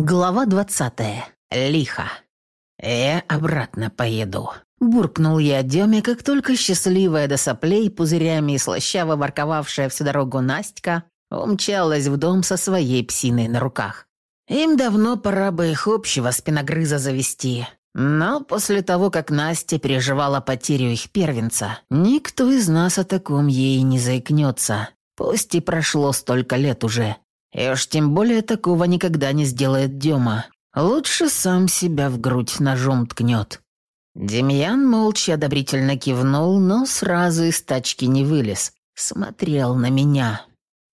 Глава двадцатая. Лихо. «Я обратно поеду», — буркнул я Деме, как только счастливая до соплей, пузырями и слащаво ворковавшая всю дорогу Настя умчалась в дом со своей псиной на руках. Им давно пора бы их общего спиногрыза завести. Но после того, как Настя переживала потерю их первенца, никто из нас о таком ей не заикнется. Пусть и прошло столько лет уже. И уж тем более такого никогда не сделает Дема. Лучше сам себя в грудь ножом ткнет. Демьян молча одобрительно кивнул, но сразу из тачки не вылез. Смотрел на меня.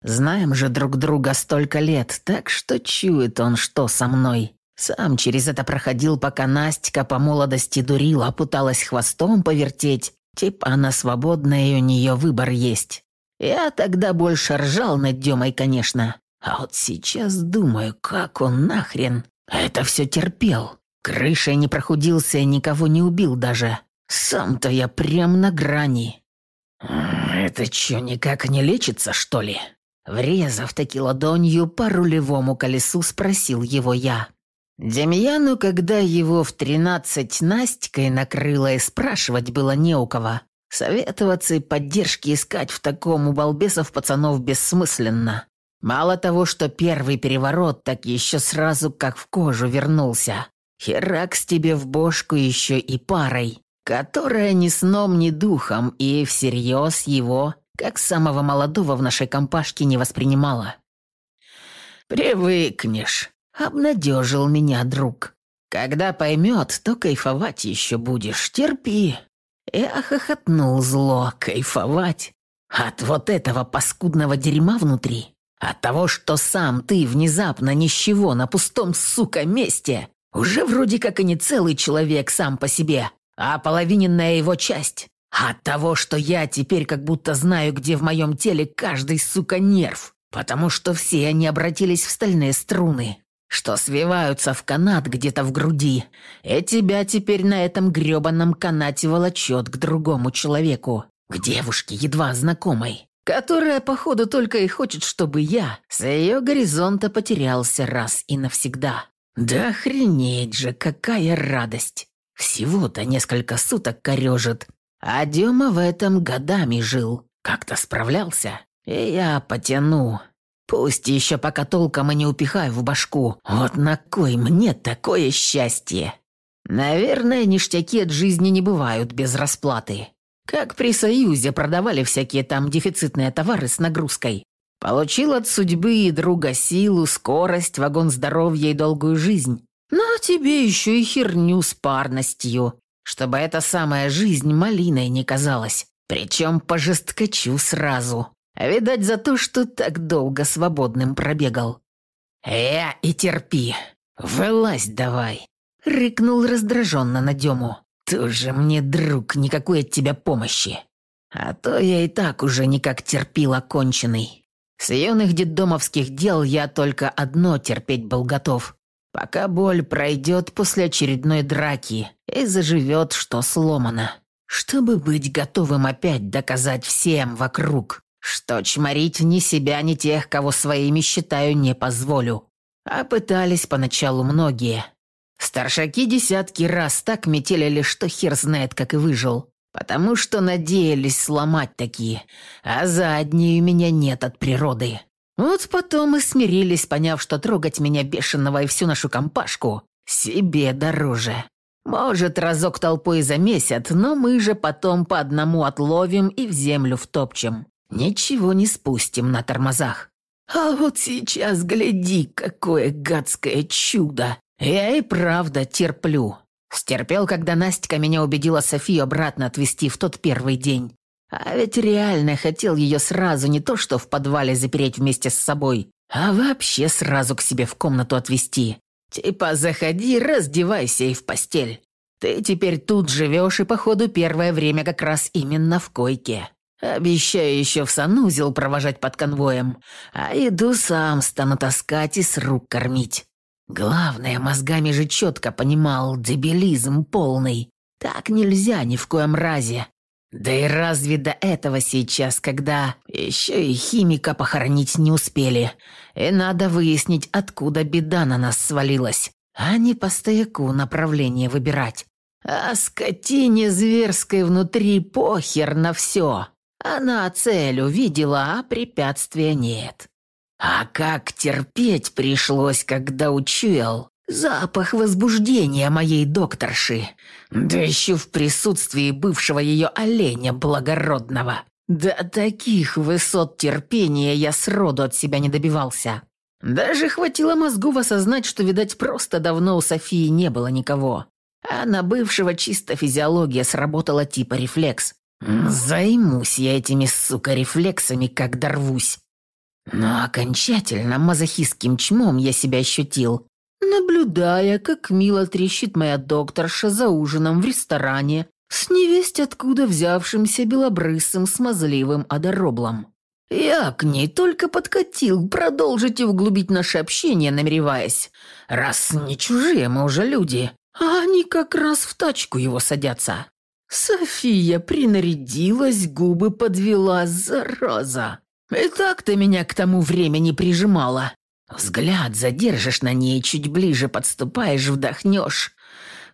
Знаем же друг друга столько лет, так что чует он, что со мной. Сам через это проходил, пока Настя по молодости дурила, пыталась хвостом повертеть. Типа она свободная, и у нее выбор есть. Я тогда больше ржал над Демой, конечно. А вот сейчас думаю, как он нахрен это все терпел. Крышей не прохудился и никого не убил даже. Сам-то я прям на грани. «Это что, никак не лечится, что ли?» Врезав таки ладонью по рулевому колесу, спросил его я. Демьяну, когда его в тринадцать Настькой накрыло и спрашивать было не у кого. Советоваться и поддержки искать в таком у балбесов пацанов бессмысленно. Мало того, что первый переворот, так еще сразу как в кожу вернулся. Херакс тебе в бошку еще и парой, которая ни сном, ни духом и всерьез его, как самого молодого в нашей компашке, не воспринимала. «Привыкнешь», — обнадежил меня друг. «Когда поймет, то кайфовать еще будешь, терпи». Я хохотнул зло, кайфовать. От вот этого паскудного дерьма внутри от того, что сам ты внезапно ни с чего на пустом, сука, месте, уже вроде как и не целый человек сам по себе, а половиненная его часть. От того, что я теперь как будто знаю, где в моем теле каждый, сука, нерв, потому что все они обратились в стальные струны, что свиваются в канат где-то в груди, и тебя теперь на этом грёбаном канате волочет к другому человеку, к девушке, едва знакомой которая, походу, только и хочет, чтобы я с ее горизонта потерялся раз и навсегда. Да охренеть же, какая радость! Всего-то несколько суток корежит, а Дема в этом годами жил, как-то справлялся. И я потяну. Пусть еще пока толком и не упихаю в башку. Вот на кой мне такое счастье? Наверное, ништяки от жизни не бывают без расплаты. Как при Союзе продавали всякие там дефицитные товары с нагрузкой. Получил от судьбы и друга силу, скорость, вагон здоровья и долгую жизнь. Но тебе еще и херню с парностью, чтобы эта самая жизнь малиной не казалась. Причем пожесткочу сразу. Видать, за то, что так долго свободным пробегал. «Я и терпи. Вылазь давай!» — рыкнул раздраженно на Дему. «Тоже мне, друг, никакой от тебя помощи. А то я и так уже никак терпил оконченный. С юных детдомовских дел я только одно терпеть был готов. Пока боль пройдет после очередной драки и заживет, что сломано. Чтобы быть готовым опять доказать всем вокруг, что чморить ни себя, ни тех, кого своими считаю, не позволю. А пытались поначалу многие. Старшаки десятки раз так метелили, что хер знает, как и выжил. Потому что надеялись сломать такие, а задние у меня нет от природы. Вот потом и смирились, поняв, что трогать меня бешеного и всю нашу компашку себе дороже. Может, разок толпой замесят, но мы же потом по одному отловим и в землю втопчем. Ничего не спустим на тормозах. А вот сейчас гляди, какое гадское чудо я и правда терплю. Стерпел, когда Настя меня убедила Софию обратно отвезти в тот первый день. А ведь реально хотел ее сразу не то что в подвале запереть вместе с собой, а вообще сразу к себе в комнату отвезти. Типа заходи, раздевайся и в постель. Ты теперь тут живешь и, походу, первое время как раз именно в койке. Обещаю еще в санузел провожать под конвоем, а еду сам стану таскать и с рук кормить. Главное, мозгами же четко понимал, дебилизм полный. Так нельзя ни в коем разе. Да и разве до этого сейчас, когда еще и химика похоронить не успели, и надо выяснить, откуда беда на нас свалилась, а не по стояку направление выбирать. А скотине зверской внутри похер на все. Она цель увидела, а препятствия нет. А как терпеть пришлось, когда учуял запах возбуждения моей докторши, да еще в присутствии бывшего ее оленя благородного. До таких высот терпения я сроду от себя не добивался. Даже хватило мозгу осознать, что, видать, просто давно у Софии не было никого. А на бывшего чисто физиология сработала типа рефлекс. Займусь я этими, сука, рефлексами, как дорвусь. Но окончательно мазохистским чмом я себя ощутил, наблюдая, как мило трещит моя докторша за ужином в ресторане с невесть откуда взявшимся белобрысым смазливым одороблом. Я к ней только подкатил, продолжить и углубить наше общение, намереваясь. Раз не чужие мы уже люди, а они как раз в тачку его садятся. София принарядилась, губы подвела, зараза. И так ты меня к тому времени прижимала. Взгляд задержишь на ней, чуть ближе подступаешь, вдохнешь.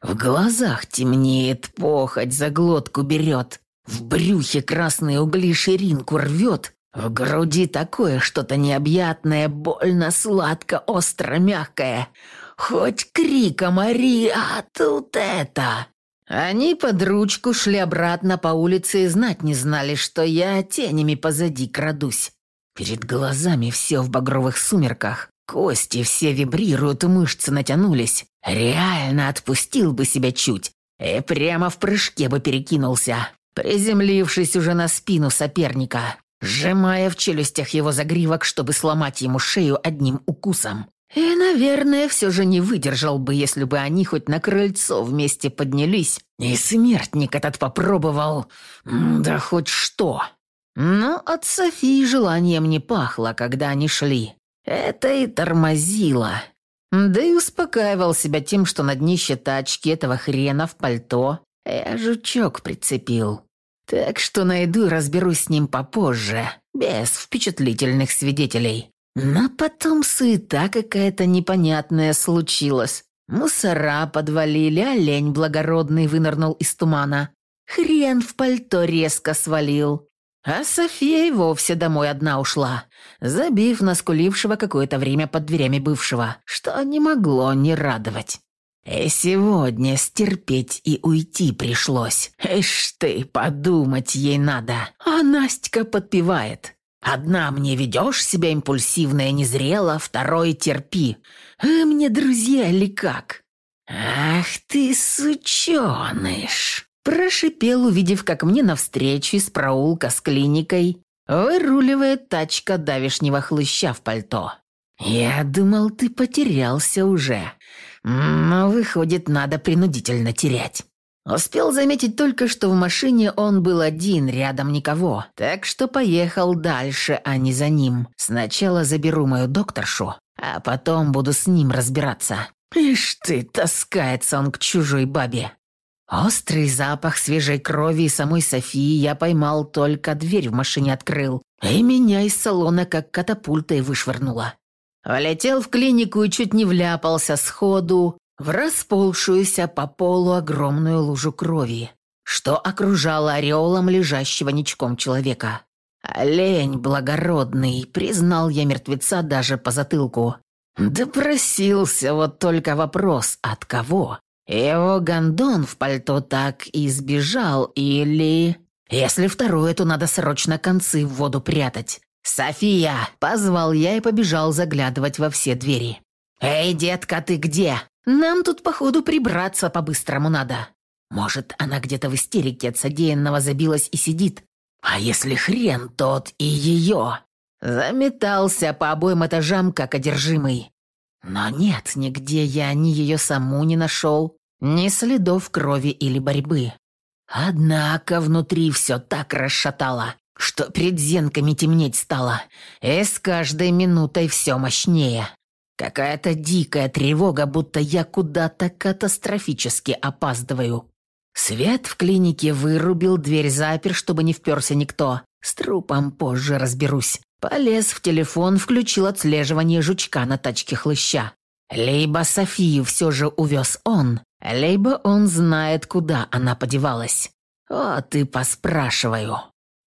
В глазах темнеет, похоть за глотку берет. В брюхе красные угли ширинку рвет. В груди такое что-то необъятное, больно, сладко, остро, мягкое. Хоть криком ори, а тут это. Они под ручку шли обратно по улице и знать не знали, что я тенями позади крадусь. Перед глазами все в багровых сумерках. Кости все вибрируют, мышцы натянулись. Реально отпустил бы себя чуть. И прямо в прыжке бы перекинулся, приземлившись уже на спину соперника, сжимая в челюстях его загривок, чтобы сломать ему шею одним укусом. И, наверное, все же не выдержал бы, если бы они хоть на крыльцо вместе поднялись, и смертник этот попробовал... да хоть что. Но от Софии желанием не пахло, когда они шли. Это и тормозило. Да и успокаивал себя тем, что на днище тачки этого хрена в пальто я жучок прицепил. Так что найду и разберусь с ним попозже, без впечатлительных свидетелей. Но потом суета какая-то непонятная случилась. Мусора подвалили, олень благородный вынырнул из тумана. Хрен в пальто резко свалил. А София и вовсе домой одна ушла, забив наскулившего какое-то время под дверями бывшего, что не могло не радовать. И сегодня стерпеть и уйти пришлось. Ишь ты, подумать ей надо. А Настя подпевает. Одна мне ведешь себя импульсивная, незрела, второй терпи. А мне друзья или как? Ах ты, сученыш! Прошипел, увидев, как мне навстречу из проулка с клиникой выруливает тачка давишнего хлыща в пальто. «Я думал, ты потерялся уже. Но, выходит, надо принудительно терять». Успел заметить только, что в машине он был один, рядом никого. Так что поехал дальше, а не за ним. Сначала заберу мою докторшу, а потом буду с ним разбираться. Ишь ты, таскается он к чужой бабе. Острый запах свежей крови и самой Софии я поймал, только дверь в машине открыл. И меня из салона как катапультой вышвырнуло. Влетел в клинику и чуть не вляпался сходу, в расползшуюся по полу огромную лужу крови, что окружало ореолом лежащего ничком человека. «Олень благородный», — признал я мертвеца даже по затылку. Допросился вот только вопрос, от кого? Его гондон в пальто так и сбежал, или... Если второе, то надо срочно концы в воду прятать. «София!» – позвал я и побежал заглядывать во все двери. «Эй, детка, ты где?» Нам тут, походу, прибраться по-быстрому надо. Может, она где-то в истерике от содеянного забилась и сидит. А если хрен тот и ее? Заметался по обоим этажам, как одержимый. Но нет, нигде я ни ее саму не нашел, ни следов крови или борьбы. Однако внутри все так расшатало, что перед зенками темнеть стало, и с каждой минутой все мощнее. Какая-то дикая тревога, будто я куда-то катастрофически опаздываю. Свет в клинике вырубил, дверь запер, чтобы не вперся никто. С трупом позже разберусь. Полез в телефон, включил отслеживание жучка на тачке хлыща. Либо Софию все же увез он, либо он знает, куда она подевалась. Вот и поспрашиваю.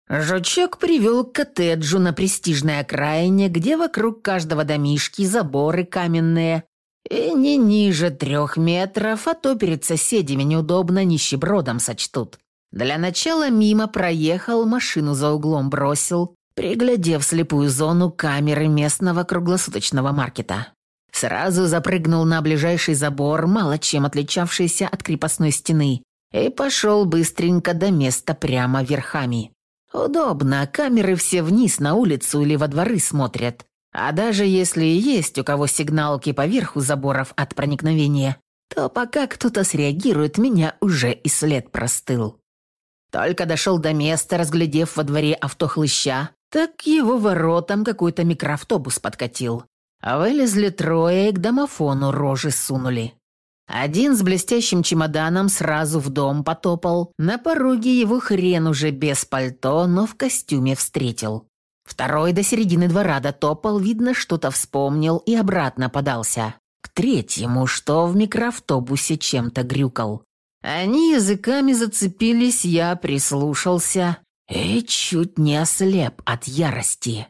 Жучок привел к коттеджу на престижной окраине, где вокруг каждого домишки заборы каменные, и не ниже трех метров, а то перед соседями неудобно нищебродом сочтут. Для начала мимо проехал, машину за углом бросил, приглядев слепую зону камеры местного круглосуточного маркета. Сразу запрыгнул на ближайший забор, мало чем отличавшийся от крепостной стены, и пошел быстренько до места прямо верхами. Удобно, камеры все вниз на улицу или во дворы смотрят. А даже если и есть у кого сигналки поверху заборов от проникновения, то пока кто-то среагирует, меня уже и след простыл. Только дошел до места, разглядев во дворе авто хлыща, так его воротам какой-то микроавтобус подкатил. А вылезли трое и к домофону рожи сунули. Один с блестящим чемоданом сразу в дом потопал. На пороге его хрен уже без пальто, но в костюме встретил. Второй до середины двора дотопал, видно, что-то вспомнил и обратно подался. К третьему, что в микроавтобусе чем-то грюкал. Они языками зацепились, я прислушался и чуть не ослеп от ярости.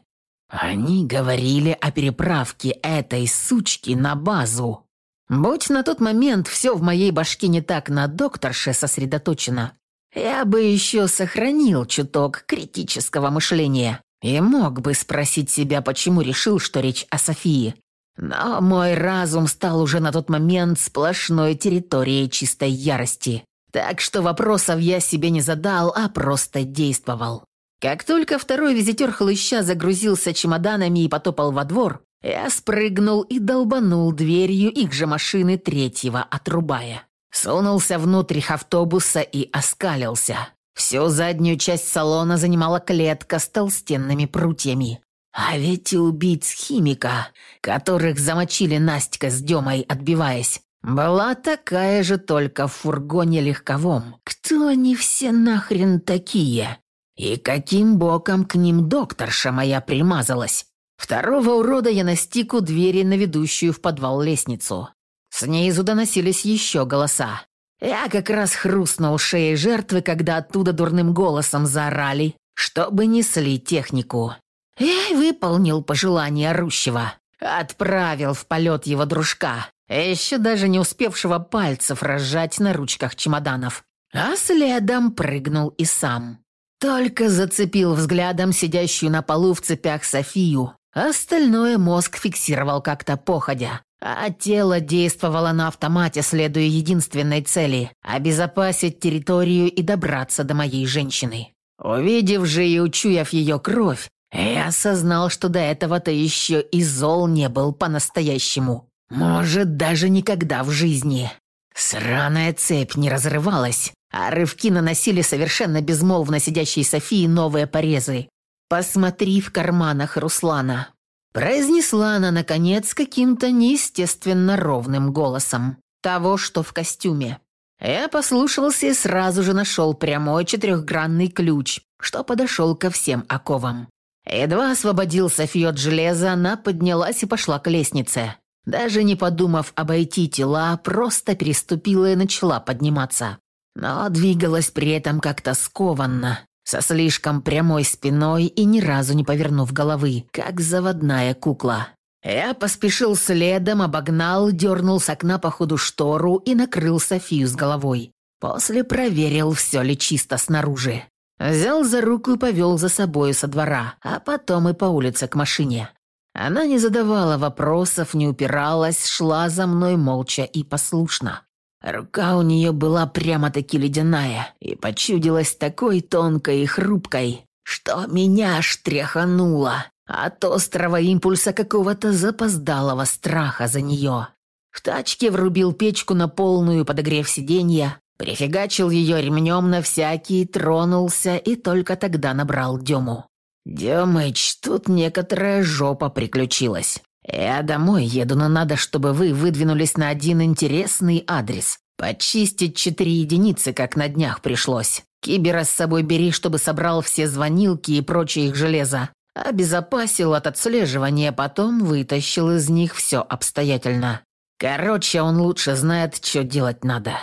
Они говорили о переправке этой сучки на базу. Будь на тот момент все в моей башке не так на докторше сосредоточено, я бы еще сохранил чуток критического мышления и мог бы спросить себя, почему решил, что речь о Софии. Но мой разум стал уже на тот момент сплошной территорией чистой ярости. Так что вопросов я себе не задал, а просто действовал. Как только второй визитер хлыща загрузился чемоданами и потопал во двор, я спрыгнул и долбанул дверью их же машины третьего, отрубая. Сунулся внутрь автобуса и оскалился. Всю заднюю часть салона занимала клетка с толстенными прутьями. А ведь и убийц химика, которых замочили Настя с Демой, отбиваясь, была такая же только в фургоне легковом. Кто они все нахрен такие? И каким боком к ним докторша моя примазалась? Второго урода я настиг у двери на ведущую в подвал лестницу. Снизу доносились еще голоса. Я как раз хрустнул шеей жертвы, когда оттуда дурным голосом заорали, чтобы несли технику. Я выполнил пожелание орущего. Отправил в полет его дружка, еще даже не успевшего пальцев разжать на ручках чемоданов. А следом прыгнул и сам. Только зацепил взглядом сидящую на полу в цепях Софию. Остальное мозг фиксировал как-то походя. А тело действовало на автомате, следуя единственной цели – обезопасить территорию и добраться до моей женщины. Увидев же и учуяв ее кровь, я осознал, что до этого-то еще и зол не был по-настоящему. Может, даже никогда в жизни. Сраная цепь не разрывалась, а рывки наносили совершенно безмолвно сидящей Софии новые порезы. «Посмотри в карманах Руслана», – произнесла она, наконец, каким-то неестественно ровным голосом. Того, что в костюме. Я послушался и сразу же нашел прямой четырехгранный ключ, что подошел ко всем оковам. Едва освободил Софию от железа, она поднялась и пошла к лестнице. Даже не подумав обойти тела, просто переступила и начала подниматься но двигалась при этом как-то скованно, со слишком прямой спиной и ни разу не повернув головы, как заводная кукла. Я поспешил следом, обогнал, дернул с окна по ходу штору и накрыл Софию с головой. После проверил, все ли чисто снаружи. Взял за руку и повел за собою со двора, а потом и по улице к машине. Она не задавала вопросов, не упиралась, шла за мной молча и послушно. Рука у нее была прямо-таки ледяная и почудилась такой тонкой и хрупкой, что меня штряхануло от острого импульса какого-то запоздалого страха за нее. В тачке врубил печку на полную подогрев сиденья, прифигачил ее ремнем на всякий, тронулся и только тогда набрал Дему. «Демыч, тут некоторая жопа приключилась. «Я домой еду, но надо, чтобы вы выдвинулись на один интересный адрес. Почистить четыре единицы, как на днях пришлось. Кибера с собой бери, чтобы собрал все звонилки и прочее их железо. Обезопасил от отслеживания, потом вытащил из них все обстоятельно. Короче, он лучше знает, что делать надо.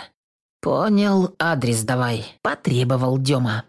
«Понял, адрес давай», – потребовал Дема.